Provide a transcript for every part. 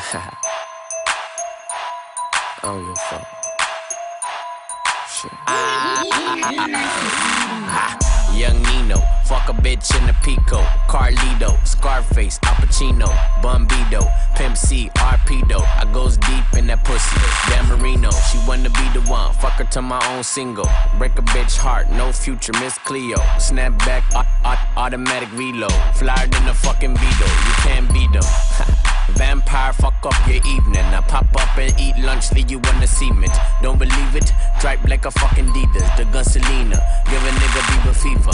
Give a fuck. Shit. Young Nino, fuck a bitch in a Pico, Carlito, Scarface, Al Pacino, Bumbido, Pimp C, Arpedo. I goes deep in that pussy. Dan Marino, she wanna be the one. Fuck her to my own single. Break a bitch heart, no future, Miss Cleo. Snap back, au- au- automatic reload. Flyer than a fucking Beetle, you can't beat them. Vampire, fuck up your evening. I pop up and eat lunch, leave you on the cement. Don't believe it? Dripe like a fucking Adidas, the gun Selena. Give a nigga Bieber fever.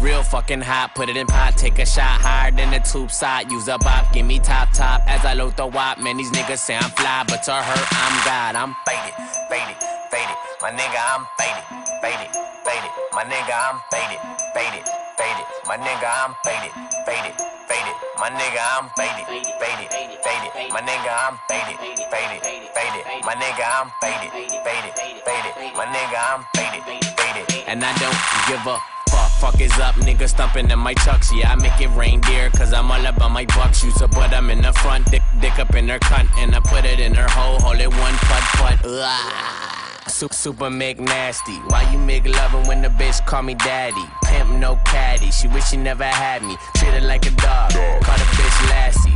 Real fucking hot, put it in pot, take a shot higher than the tube side. Use a bop, give me top top as I load the wop. Man, these niggas say I'm fly, but to her, I'm God. I'm faded, faded, faded. My nigga, I'm faded, faded, faded. My nigga, I'm faded, faded, faded. My nigga, I'm faded, faded, faded. My nigga, I'm faded, faded, faded. My nigga, I'm faded, faded, faded. My nigga, I'm faded, faded, faded. My nigga, I'm faded, faded. And I don't give a fuck. Fuck is up, nigga stumping in my chucks. Yeah, I make it reindeer, cause I'm all about my bucks. Use a butt, I'm in the front, dick, dick up in her cunt, and I put it in her hole, hold it one putt putt. Ugh. Super, make nasty. Why you make loving when the bitch call me daddy? Pimp no caddy. She wish she never had me. Treat her like a dog. Call the bitch Lassie.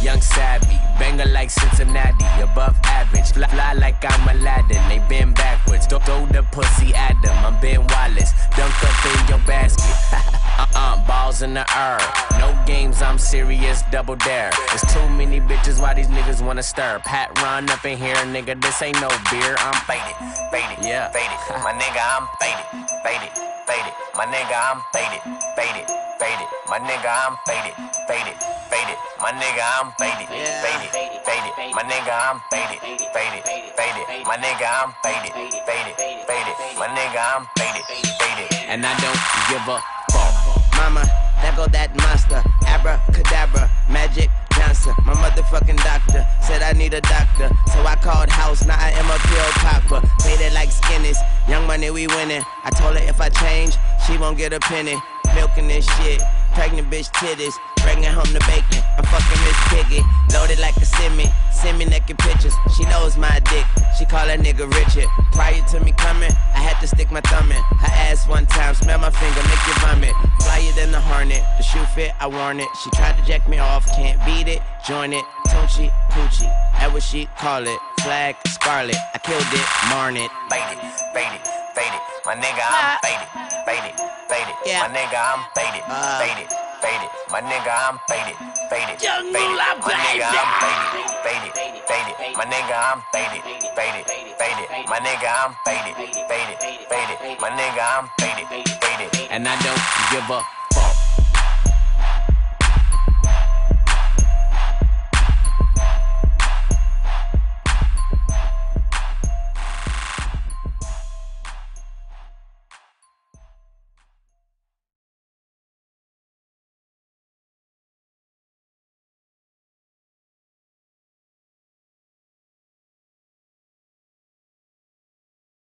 Young savvy. Banger like Cincinnati. Above average. Fly, fly like I'm Aladdin. They bend backwards. Throw, throw the pussy at them. I'm Ben Wallace. Dunk up in your basket. uh-uh. Balls in the air. Games. I'm serious. Double dare. There's too many bitches. Why these niggas wanna stir? Pat run up in here, nigga. This ain't no beer. I'm faded. Faded. Yeah. Faded. My nigga, I'm faded. Faded. Faded. My nigga, I'm faded. Faded. Faded. My nigga, I'm faded. Faded. Faded. My nigga, I'm faded. Faded. Faded. My nigga, I'm faded. Faded. Faded. My nigga, I'm faded. Faded. Faded. My nigga, I'm faded. Faded. And I don't give a fuck. Mama, there go that monster. Abracadabra, Magic Johnson. My motherfucking doctor said I need a doctor. So I called house, now I am a pill popper. Faded like skinnies, young money we winning. I told her if I change, she won't get a penny. Milking this shit, pregnant bitch titties. Bringing home the bacon, I'm fucking Miss Piggy. Loaded like a semi, send me naked pictures. She knows my dick, she call that nigga Richard. Prior to me coming, I had to stick my thumb in. Her ass one time, smell my finger, make you vomit. Flyer than the hornet, the shoe fit, I worn it. She tried to jack me off, can't beat it, join it. Tunchi, Poochie, that what she call it. Flag, scarlet, I killed it, marn it. faded, faded, faded. My nigga, I'm faded, faded, faded. Yeah. My nigga, I'm faded, Uh. Faded. My nigga, I'm faded, faded, Young faded. Moolah, My nigga. I'm faded, faded, faded. My nigga, I'm faded, faded, faded. My nigga, I'm faded, faded, faded. My nigga, I'm faded, faded. And I don't give a